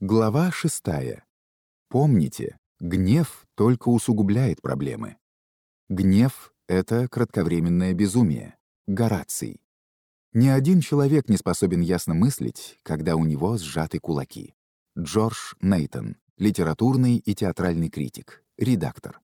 Глава шестая. Помните, гнев только усугубляет проблемы. Гнев — это кратковременное безумие. Гораций. Ни один человек не способен ясно мыслить, когда у него сжаты кулаки. Джордж Нейтон, литературный и театральный критик, редактор.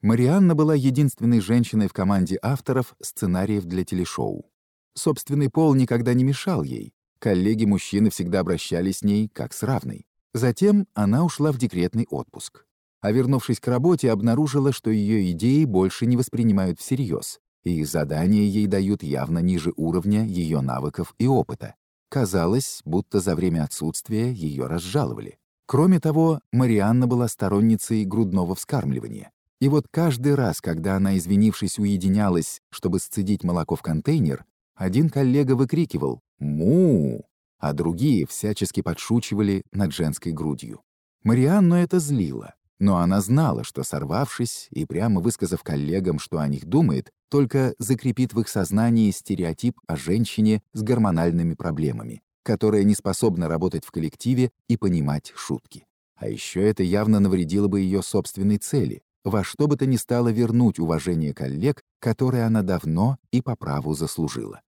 Марианна была единственной женщиной в команде авторов сценариев для телешоу. Собственный пол никогда не мешал ей, Коллеги-мужчины всегда обращались с ней как с равной. Затем она ушла в декретный отпуск. А вернувшись к работе, обнаружила, что ее идеи больше не воспринимают всерьез, и задания ей дают явно ниже уровня ее навыков и опыта. Казалось, будто за время отсутствия ее разжаловали. Кроме того, Марианна была сторонницей грудного вскармливания. И вот каждый раз, когда она, извинившись, уединялась, чтобы сцедить молоко в контейнер, один коллега выкрикивал «Му!», а другие всячески подшучивали над женской грудью. Марианну это злило, но она знала, что, сорвавшись и прямо высказав коллегам, что о них думает, только закрепит в их сознании стереотип о женщине с гормональными проблемами, которая не способна работать в коллективе и понимать шутки. А еще это явно навредило бы ее собственной цели — во что бы то ни стало вернуть уважение коллег, которое она давно и по праву заслужила.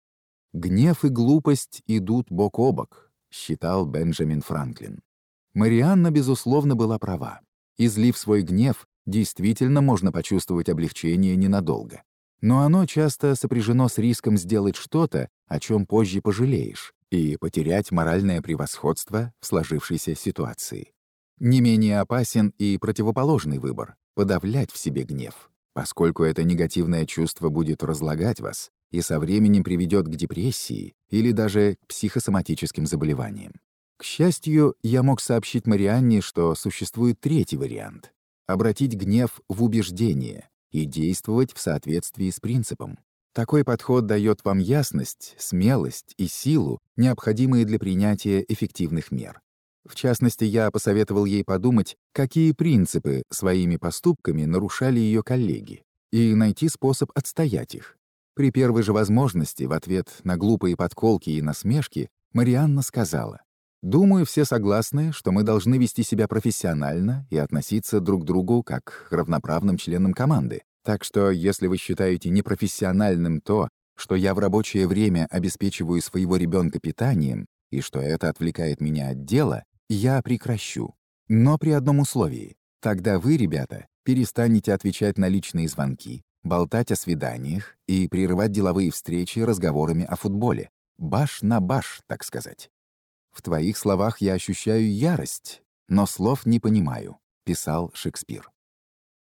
«Гнев и глупость идут бок о бок», — считал Бенджамин Франклин. Марианна, безусловно, была права. Излив свой гнев, действительно можно почувствовать облегчение ненадолго. Но оно часто сопряжено с риском сделать что-то, о чем позже пожалеешь, и потерять моральное превосходство в сложившейся ситуации. Не менее опасен и противоположный выбор — подавлять в себе гнев, поскольку это негативное чувство будет разлагать вас, и со временем приведет к депрессии или даже к психосоматическим заболеваниям. К счастью, я мог сообщить Марианне, что существует третий вариант — обратить гнев в убеждение и действовать в соответствии с принципом. Такой подход дает вам ясность, смелость и силу, необходимые для принятия эффективных мер. В частности, я посоветовал ей подумать, какие принципы своими поступками нарушали ее коллеги, и найти способ отстоять их. При первой же возможности, в ответ на глупые подколки и насмешки, Марианна сказала, «Думаю, все согласны, что мы должны вести себя профессионально и относиться друг к другу как к равноправным членам команды. Так что, если вы считаете непрофессиональным то, что я в рабочее время обеспечиваю своего ребенка питанием, и что это отвлекает меня от дела, я прекращу. Но при одном условии. Тогда вы, ребята, перестанете отвечать на личные звонки, болтать о свиданиях и прерывать деловые встречи разговорами о футболе. Баш на баш, так сказать. «В твоих словах я ощущаю ярость, но слов не понимаю», — писал Шекспир.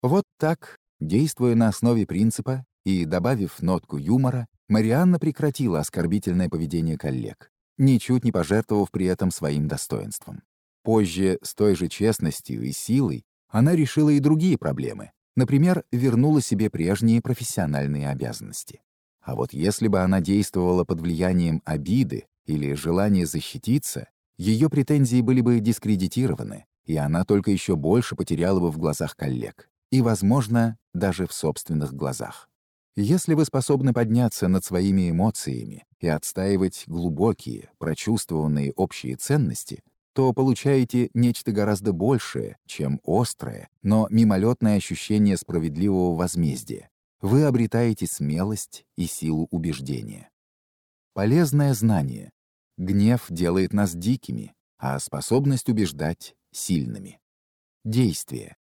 Вот так, действуя на основе принципа и добавив нотку юмора, Марианна прекратила оскорбительное поведение коллег, ничуть не пожертвовав при этом своим достоинством. Позже, с той же честностью и силой, она решила и другие проблемы, Например, вернула себе прежние профессиональные обязанности. А вот если бы она действовала под влиянием обиды или желания защититься, ее претензии были бы дискредитированы, и она только еще больше потеряла бы в глазах коллег, и, возможно, даже в собственных глазах. Если вы способны подняться над своими эмоциями и отстаивать глубокие, прочувствованные общие ценности, то получаете нечто гораздо большее, чем острое, но мимолетное ощущение справедливого возмездия. Вы обретаете смелость и силу убеждения. Полезное знание. Гнев делает нас дикими, а способность убеждать — сильными. Действие.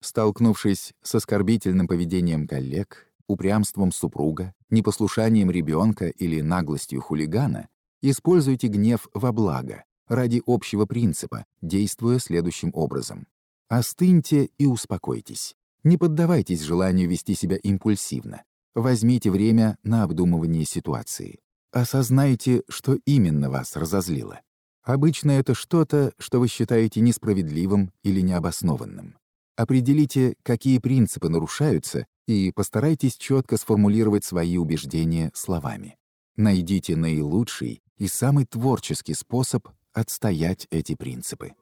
Столкнувшись с оскорбительным поведением коллег, упрямством супруга, непослушанием ребенка или наглостью хулигана, используйте гнев во благо, ради общего принципа, действуя следующим образом. Остыньте и успокойтесь. Не поддавайтесь желанию вести себя импульсивно. Возьмите время на обдумывание ситуации. Осознайте, что именно вас разозлило. Обычно это что-то, что вы считаете несправедливым или необоснованным. Определите, какие принципы нарушаются, и постарайтесь четко сформулировать свои убеждения словами. Найдите наилучший и самый творческий способ отстоять эти принципы.